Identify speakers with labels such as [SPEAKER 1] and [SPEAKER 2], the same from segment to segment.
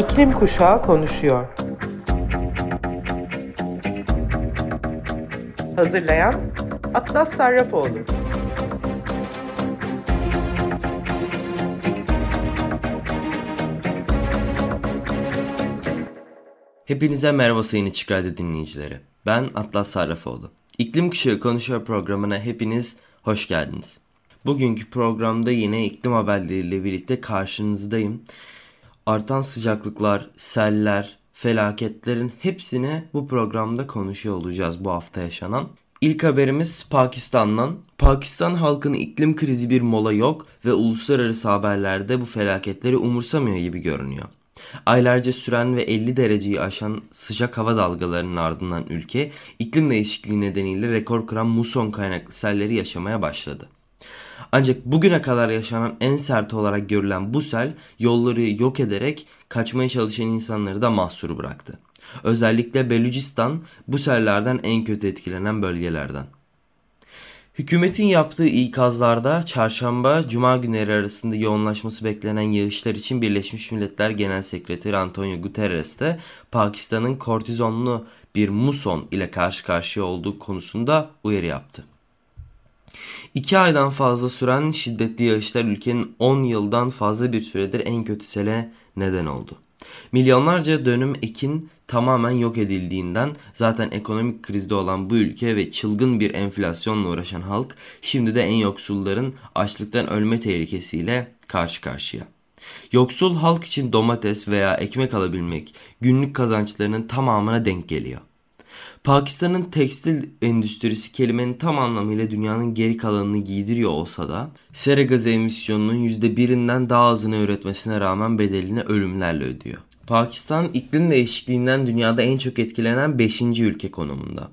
[SPEAKER 1] İklim Kuşağı konuşuyor. Hazırlayan Atlas Sarrafoğlu.
[SPEAKER 2] Hepinize merhaba sayın Açık Radyo dinleyicileri. Ben Atlas Sarrafoğlu. İklim Kuşağı Konuşuyor programına hepiniz hoş geldiniz. Bugünkü programda yine iklim haberleriyle birlikte karşınızdayım. Artan sıcaklıklar, seller, felaketlerin hepsini bu programda konuşuyor olacağız bu hafta yaşanan. İlk haberimiz Pakistan'dan. Pakistan halkının iklim krizi bir mola yok ve uluslararası haberlerde bu felaketleri umursamıyor gibi görünüyor. Aylarca süren ve 50 dereceyi aşan sıcak hava dalgalarının ardından ülke iklim değişikliği nedeniyle rekor kıran muson kaynaklı selleri yaşamaya başladı. Ancak bugüne kadar yaşanan en sert olarak görülen bu sel yolları yok ederek kaçmaya çalışan insanları da mahsur bıraktı. Özellikle Belucistan bu sellerden en kötü etkilenen bölgelerden. Hükümetin yaptığı ikazlarda çarşamba cuma günleri arasında yoğunlaşması beklenen yağışlar için Birleşmiş Milletler Genel Sekreteri Antonio Guterres de Pakistan'ın kortizonlu bir muson ile karşı karşıya olduğu konusunda uyarı yaptı. İki aydan fazla süren şiddetli yağışlar ülkenin 10 yıldan fazla bir süredir en kötü sele neden oldu. Milyonlarca dönüm ekin tamamen yok edildiğinden zaten ekonomik krizde olan bu ülke ve çılgın bir enflasyonla uğraşan halk şimdi de en yoksulların açlıktan ölme tehlikesiyle karşı karşıya. Yoksul halk için domates veya ekmek alabilmek günlük kazançlarının tamamına denk geliyor. Pakistan'ın tekstil endüstrisi kelimenin tam anlamıyla dünyanın geri kalanını giydiriyor olsa da sera gazı emisyonunun %1'inden daha azını üretmesine rağmen bedelini ölümlerle ödüyor. Pakistan iklim değişikliğinden dünyada en çok etkilenen 5. ülke konumunda.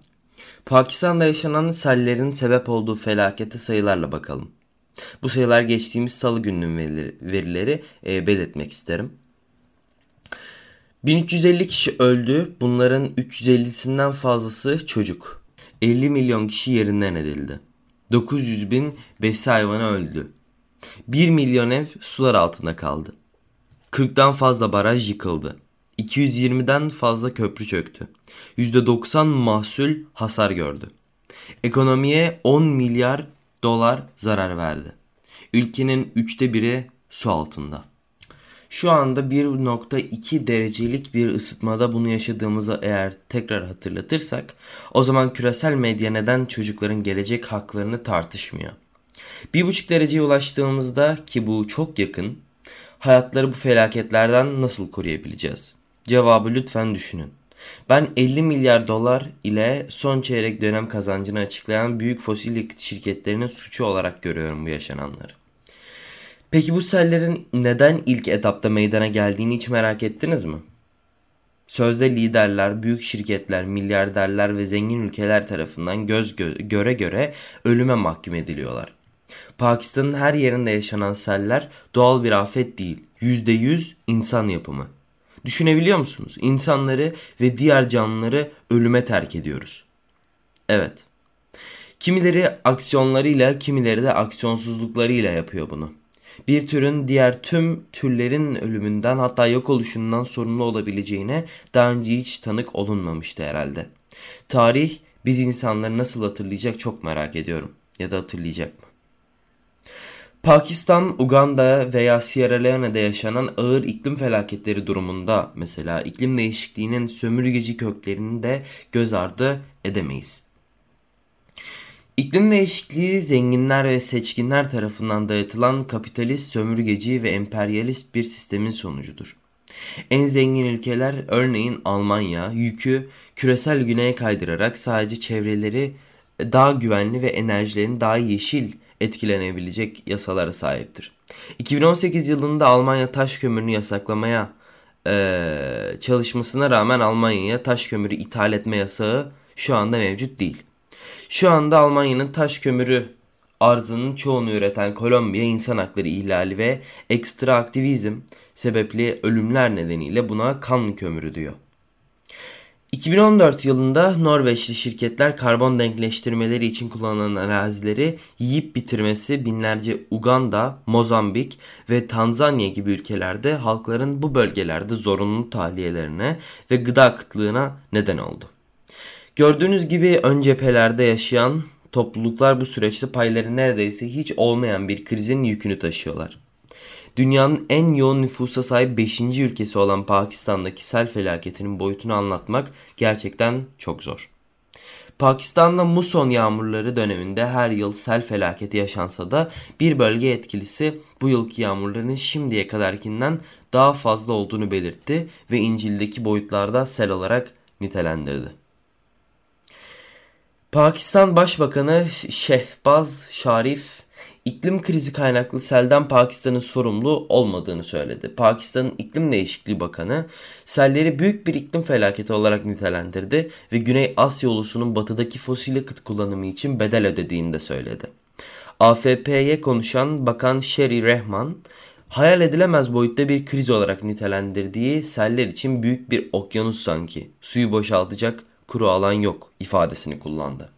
[SPEAKER 2] Pakistan'da yaşanan sellerin sebep olduğu felakete sayılarla bakalım. Bu sayılar geçtiğimiz salı gününün verileri, verileri e, belirtmek isterim. 1350 kişi öldü. Bunların 350'sinden fazlası çocuk. 50 milyon kişi yerinden edildi. 900 bin besi hayvanı öldü. 1 milyon ev sular altında kaldı. 40'dan fazla baraj yıkıldı. 220'den fazla köprü çöktü. %90 mahsul hasar gördü. Ekonomiye 10 milyar dolar zarar verdi. Ülkenin üçte biri su altında. Şu anda 1.2 derecelik bir ısıtmada bunu yaşadığımızı eğer tekrar hatırlatırsak o zaman küresel medya neden çocukların gelecek haklarını tartışmıyor. 1.5 dereceye ulaştığımızda ki bu çok yakın hayatları bu felaketlerden nasıl koruyabileceğiz? Cevabı lütfen düşünün. Ben 50 milyar dolar ile son çeyrek dönem kazancını açıklayan büyük fosil yakıt şirketlerinin suçu olarak görüyorum bu yaşananları. Peki bu sellerin neden ilk etapta meydana geldiğini hiç merak ettiniz mi? Sözde liderler, büyük şirketler, milyarderler ve zengin ülkeler tarafından göz gö- göre göre ölüme mahkum ediliyorlar. Pakistan'ın her yerinde yaşanan seller doğal bir afet değil, %100 insan yapımı. Düşünebiliyor musunuz? İnsanları ve diğer canlıları ölüme terk ediyoruz. Evet. Kimileri aksiyonlarıyla, kimileri de aksiyonsuzluklarıyla yapıyor bunu bir türün diğer tüm türlerin ölümünden hatta yok oluşundan sorumlu olabileceğine daha önce hiç tanık olunmamıştı herhalde. Tarih biz insanları nasıl hatırlayacak çok merak ediyorum. Ya da hatırlayacak mı? Pakistan, Uganda veya Sierra Leone'de yaşanan ağır iklim felaketleri durumunda mesela iklim değişikliğinin sömürgeci köklerini de göz ardı edemeyiz. İklim değişikliği zenginler ve seçkinler tarafından dayatılan kapitalist, sömürgeci ve emperyalist bir sistemin sonucudur. En zengin ülkeler örneğin Almanya yükü küresel güneye kaydırarak sadece çevreleri daha güvenli ve enerjilerin daha yeşil etkilenebilecek yasalara sahiptir. 2018 yılında Almanya taş kömürünü yasaklamaya e, çalışmasına rağmen Almanya'ya taş kömürü ithal etme yasağı şu anda mevcut değil. Şu anda Almanya'nın taş kömürü arzının çoğunu üreten Kolombiya insan hakları ihlali ve ekstra aktivizm sebepli ölümler nedeniyle buna kan kömürü diyor. 2014 yılında Norveçli şirketler karbon denkleştirmeleri için kullanılan arazileri yiyip bitirmesi binlerce Uganda, Mozambik ve Tanzanya gibi ülkelerde halkların bu bölgelerde zorunlu tahliyelerine ve gıda kıtlığına neden oldu. Gördüğünüz gibi ön cephelerde yaşayan topluluklar bu süreçte payları neredeyse hiç olmayan bir krizin yükünü taşıyorlar. Dünyanın en yoğun nüfusa sahip 5. ülkesi olan Pakistan'daki sel felaketinin boyutunu anlatmak gerçekten çok zor. Pakistan'da muson yağmurları döneminde her yıl sel felaketi yaşansa da bir bölge etkilisi bu yılki yağmurların şimdiye kadarkinden daha fazla olduğunu belirtti ve İncil'deki boyutlarda sel olarak nitelendirdi. Pakistan Başbakanı Şehbaz Şarif iklim krizi kaynaklı selden Pakistan'ın sorumlu olmadığını söyledi. Pakistan'ın iklim değişikliği bakanı selleri büyük bir iklim felaketi olarak nitelendirdi ve Güney Asya ulusunun batıdaki fosil yakıt kullanımı için bedel ödediğini de söyledi. AFP'ye konuşan Bakan Sherry Rehman, hayal edilemez boyutta bir kriz olarak nitelendirdiği seller için büyük bir okyanus sanki, suyu boşaltacak kuru alan yok ifadesini kullandı.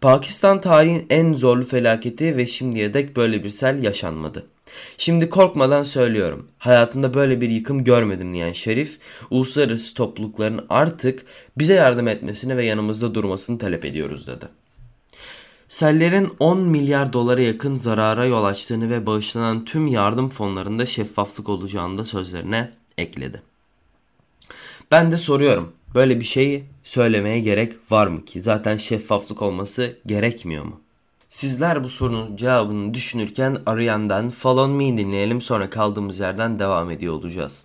[SPEAKER 2] Pakistan tarihin en zorlu felaketi ve şimdiye dek böyle bir sel yaşanmadı. Şimdi korkmadan söylüyorum. Hayatımda böyle bir yıkım görmedim diyen Şerif, uluslararası toplulukların artık bize yardım etmesini ve yanımızda durmasını talep ediyoruz dedi. Sellerin 10 milyar dolara yakın zarara yol açtığını ve bağışlanan tüm yardım fonlarında şeffaflık olacağını da sözlerine ekledi. Ben de soruyorum. Böyle bir şeyi söylemeye gerek var mı ki? Zaten şeffaflık olması gerekmiyor mu? Sizler bu sorunun cevabını düşünürken arayandan Follow Me dinleyelim sonra kaldığımız yerden devam ediyor olacağız.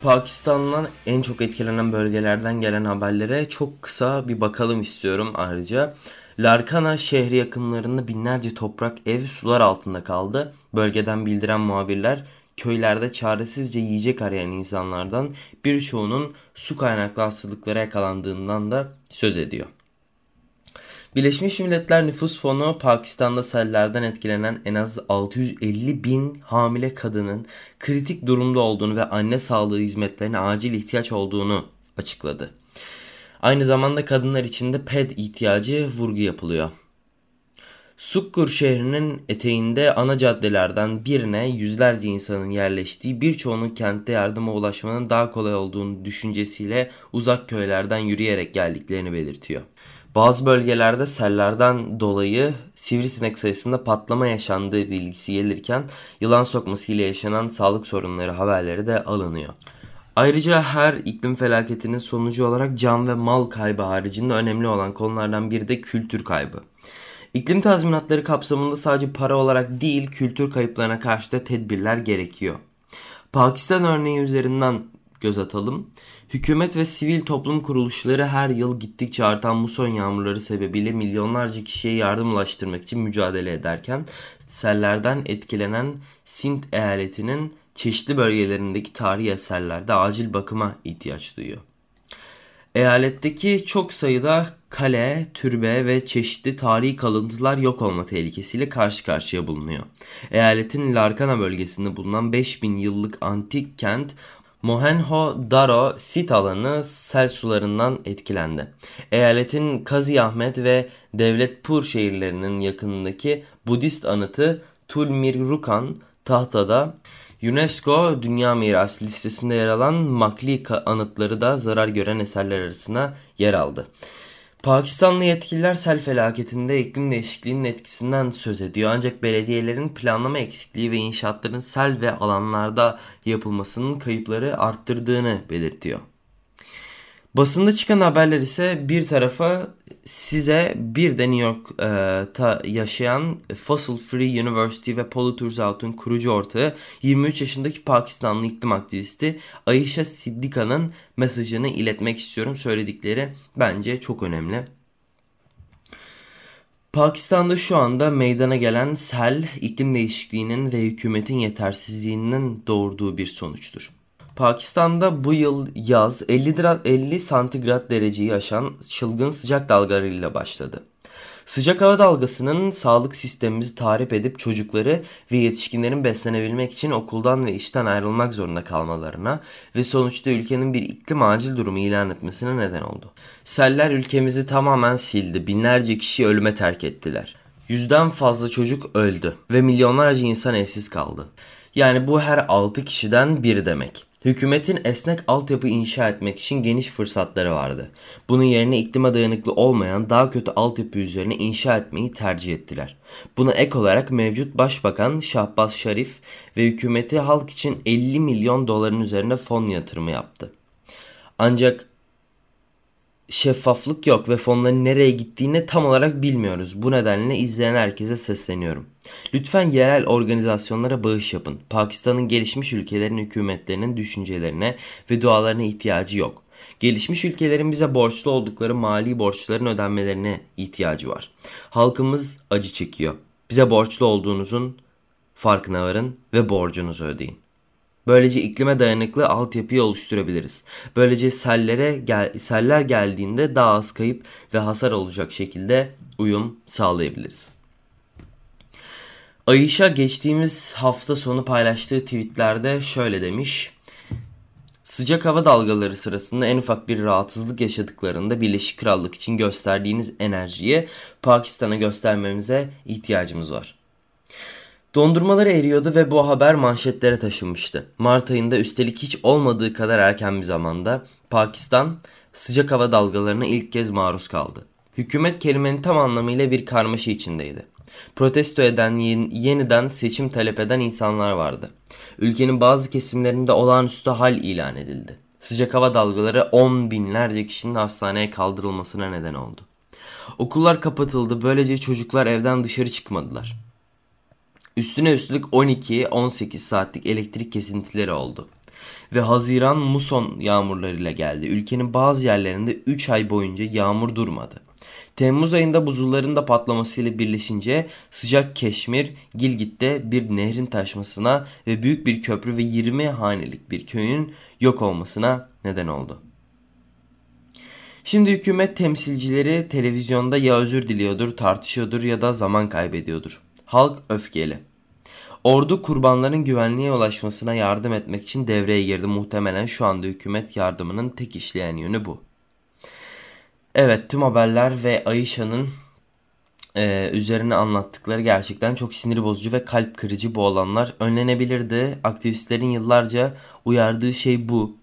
[SPEAKER 2] Pakistan'dan en çok etkilenen bölgelerden gelen haberlere çok kısa bir bakalım istiyorum ayrıca. Larkana şehri yakınlarında binlerce toprak ev sular altında kaldı. Bölgeden bildiren muhabirler köylerde çaresizce yiyecek arayan insanlardan birçoğunun su kaynaklı hastalıklara yakalandığından da söz ediyor. Birleşmiş Milletler Nüfus Fonu Pakistan'da sellerden etkilenen en az 650 bin hamile kadının kritik durumda olduğunu ve anne sağlığı hizmetlerine acil ihtiyaç olduğunu açıkladı. Aynı zamanda kadınlar için de PED ihtiyacı vurgu yapılıyor. Sukkur şehrinin eteğinde ana caddelerden birine yüzlerce insanın yerleştiği birçoğunun kentte yardıma ulaşmanın daha kolay olduğunu düşüncesiyle uzak köylerden yürüyerek geldiklerini belirtiyor. Bazı bölgelerde sellerden dolayı sivrisinek sayısında patlama yaşandığı bilgisi gelirken yılan sokması ile yaşanan sağlık sorunları haberleri de alınıyor. Ayrıca her iklim felaketinin sonucu olarak can ve mal kaybı haricinde önemli olan konulardan biri de kültür kaybı. İklim tazminatları kapsamında sadece para olarak değil kültür kayıplarına karşı da tedbirler gerekiyor. Pakistan örneği üzerinden göz atalım. Hükümet ve sivil toplum kuruluşları her yıl gittikçe artan muson yağmurları sebebiyle milyonlarca kişiye yardım ulaştırmak için mücadele ederken sellerden etkilenen Sint eyaletinin çeşitli bölgelerindeki tarihi eserlerde acil bakıma ihtiyaç duyuyor. Eyaletteki çok sayıda kale, türbe ve çeşitli tarihi kalıntılar yok olma tehlikesiyle karşı karşıya bulunuyor. Eyaletin Larkana bölgesinde bulunan 5000 yıllık antik kent Mohenjo-Daro sit alanı sel sularından etkilendi. Eyaletin Kazi Ahmet ve Devletpur şehirlerinin yakınındaki Budist anıtı Tulmirrukan tahtada UNESCO Dünya Mirası listesinde yer alan Makli anıtları da zarar gören eserler arasına yer aldı. Pakistanlı yetkililer sel felaketinde iklim değişikliğinin etkisinden söz ediyor. Ancak belediyelerin planlama eksikliği ve inşaatların sel ve alanlarda yapılmasının kayıpları arttırdığını belirtiyor. Basında çıkan haberler ise bir tarafa size bir de New York'ta yaşayan Fossil Free University ve Polluters Out'un kurucu ortağı 23 yaşındaki Pakistanlı iklim aktivisti Ayşe Siddika'nın mesajını iletmek istiyorum. Söyledikleri bence çok önemli. Pakistan'da şu anda meydana gelen sel iklim değişikliğinin ve hükümetin yetersizliğinin doğurduğu bir sonuçtur. Pakistan'da bu yıl yaz 50, 50 santigrat dereceyi aşan çılgın sıcak dalgalarıyla başladı. Sıcak hava dalgasının sağlık sistemimizi tahrip edip çocukları ve yetişkinlerin beslenebilmek için okuldan ve işten ayrılmak zorunda kalmalarına ve sonuçta ülkenin bir iklim acil durumu ilan etmesine neden oldu. Seller ülkemizi tamamen sildi. Binlerce kişi ölüme terk ettiler. Yüzden fazla çocuk öldü ve milyonlarca insan evsiz kaldı. Yani bu her 6 kişiden biri demek. Hükümetin esnek altyapı inşa etmek için geniş fırsatları vardı. Bunun yerine iklime dayanıklı olmayan daha kötü altyapı üzerine inşa etmeyi tercih ettiler. Buna ek olarak mevcut Başbakan Şahbaz Şarif ve hükümeti halk için 50 milyon doların üzerine fon yatırımı yaptı. Ancak şeffaflık yok ve fonların nereye gittiğini tam olarak bilmiyoruz. Bu nedenle izleyen herkese sesleniyorum. Lütfen yerel organizasyonlara bağış yapın. Pakistan'ın gelişmiş ülkelerin hükümetlerinin düşüncelerine ve dualarına ihtiyacı yok. Gelişmiş ülkelerin bize borçlu oldukları mali borçların ödenmelerine ihtiyacı var. Halkımız acı çekiyor. Bize borçlu olduğunuzun farkına varın ve borcunuzu ödeyin. Böylece iklime dayanıklı altyapıyı oluşturabiliriz. Böylece sellere gel seller geldiğinde daha az kayıp ve hasar olacak şekilde uyum sağlayabiliriz. Ayşe geçtiğimiz hafta sonu paylaştığı tweetlerde şöyle demiş. Sıcak hava dalgaları sırasında en ufak bir rahatsızlık yaşadıklarında Birleşik Krallık için gösterdiğiniz enerjiyi Pakistan'a göstermemize ihtiyacımız var. Dondurmaları eriyordu ve bu haber manşetlere taşınmıştı. Mart ayında üstelik hiç olmadığı kadar erken bir zamanda Pakistan sıcak hava dalgalarına ilk kez maruz kaldı. Hükümet kelimenin tam anlamıyla bir karmaşa içindeydi. Protesto eden, yeniden seçim talep eden insanlar vardı. Ülkenin bazı kesimlerinde olağanüstü hal ilan edildi. Sıcak hava dalgaları on binlerce kişinin hastaneye kaldırılmasına neden oldu. Okullar kapatıldı, böylece çocuklar evden dışarı çıkmadılar. Üstüne üstlük 12-18 saatlik elektrik kesintileri oldu. Ve Haziran muson yağmurlarıyla geldi. Ülkenin bazı yerlerinde 3 ay boyunca yağmur durmadı. Temmuz ayında buzulların da patlamasıyla birleşince sıcak Keşmir, Gilgit'te bir nehrin taşmasına ve büyük bir köprü ve 20 hanelik bir köyün yok olmasına neden oldu. Şimdi hükümet temsilcileri televizyonda ya özür diliyordur, tartışıyordur ya da zaman kaybediyordur. Halk öfkeli. Ordu kurbanların güvenliğe ulaşmasına yardım etmek için devreye girdi. Muhtemelen şu anda hükümet yardımının tek işleyen yönü bu. Evet tüm haberler ve Ayşe'nin e, üzerine anlattıkları gerçekten çok sinir bozucu ve kalp kırıcı bu olanlar. Önlenebilirdi. Aktivistlerin yıllarca uyardığı şey bu.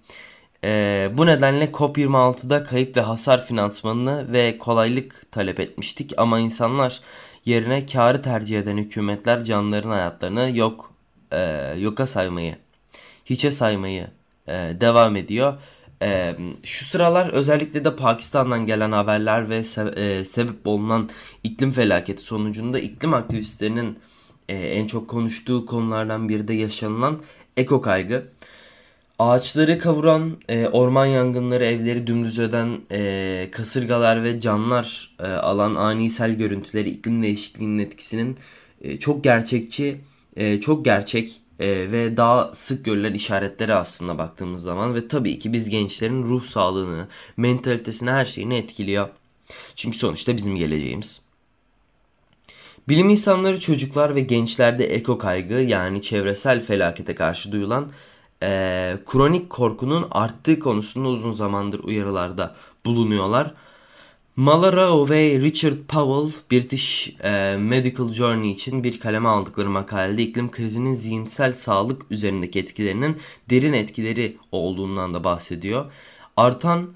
[SPEAKER 2] E, bu nedenle COP26'da kayıp ve hasar finansmanını ve kolaylık talep etmiştik. Ama insanlar yerine karı tercih eden hükümetler canlıların hayatlarını yok e, yoka saymayı, hiçe saymayı e, devam ediyor. E, şu sıralar özellikle de Pakistan'dan gelen haberler ve se- e, sebep olunan iklim felaketi sonucunda iklim aktivistlerinin e, en çok konuştuğu konulardan biri de yaşanılan eko kaygı. Ağaçları kavuran, e, orman yangınları, evleri dümdüz eden e, kasırgalar ve canlar e, alan ani sel görüntüleri iklim değişikliğinin etkisinin e, çok gerçekçi, e, çok gerçek e, ve daha sık görülen işaretleri aslında baktığımız zaman ve tabii ki biz gençlerin ruh sağlığını, mentalitesini, her şeyini etkiliyor. Çünkü sonuçta bizim geleceğimiz. Bilim insanları çocuklar ve gençlerde eko kaygı yani çevresel felakete karşı duyulan e, kronik korkunun arttığı konusunda uzun zamandır uyarılarda bulunuyorlar. Malara ve Richard Powell British e, Medical Journey için bir kaleme aldıkları makalede iklim krizinin zihinsel sağlık üzerindeki etkilerinin derin etkileri olduğundan da bahsediyor. Artan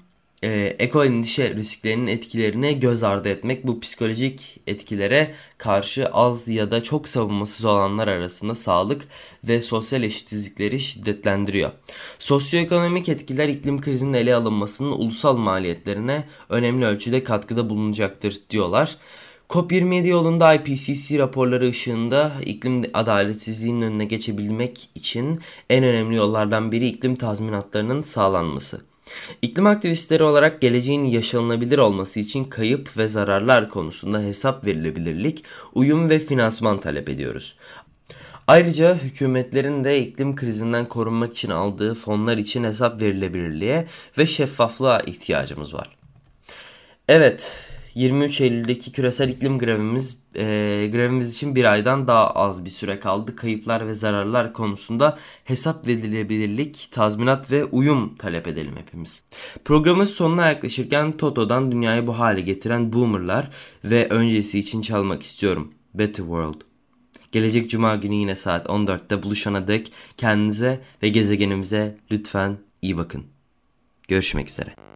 [SPEAKER 2] e, eko endişe risklerinin etkilerini göz ardı etmek bu psikolojik etkilere karşı az ya da çok savunmasız olanlar arasında sağlık ve sosyal eşitsizlikleri şiddetlendiriyor. Sosyoekonomik etkiler iklim krizinin ele alınmasının ulusal maliyetlerine önemli ölçüde katkıda bulunacaktır diyorlar. COP27 yolunda IPCC raporları ışığında iklim adaletsizliğinin önüne geçebilmek için en önemli yollardan biri iklim tazminatlarının sağlanması. İklim aktivistleri olarak geleceğin yaşanılabilir olması için kayıp ve zararlar konusunda hesap verilebilirlik, uyum ve finansman talep ediyoruz. Ayrıca hükümetlerin de iklim krizinden korunmak için aldığı fonlar için hesap verilebilirliğe ve şeffaflığa ihtiyacımız var. Evet, 23 Eylül'deki küresel iklim grevimiz e, grevimiz için bir aydan daha az bir süre kaldı. Kayıplar ve zararlar konusunda hesap verilebilirlik, tazminat ve uyum talep edelim hepimiz. Programın sonuna yaklaşırken Toto'dan dünyayı bu hale getiren Boomer'lar ve öncesi için çalmak istiyorum. Better World. Gelecek cuma günü yine saat 14'te buluşana dek kendinize ve gezegenimize lütfen iyi bakın. Görüşmek üzere.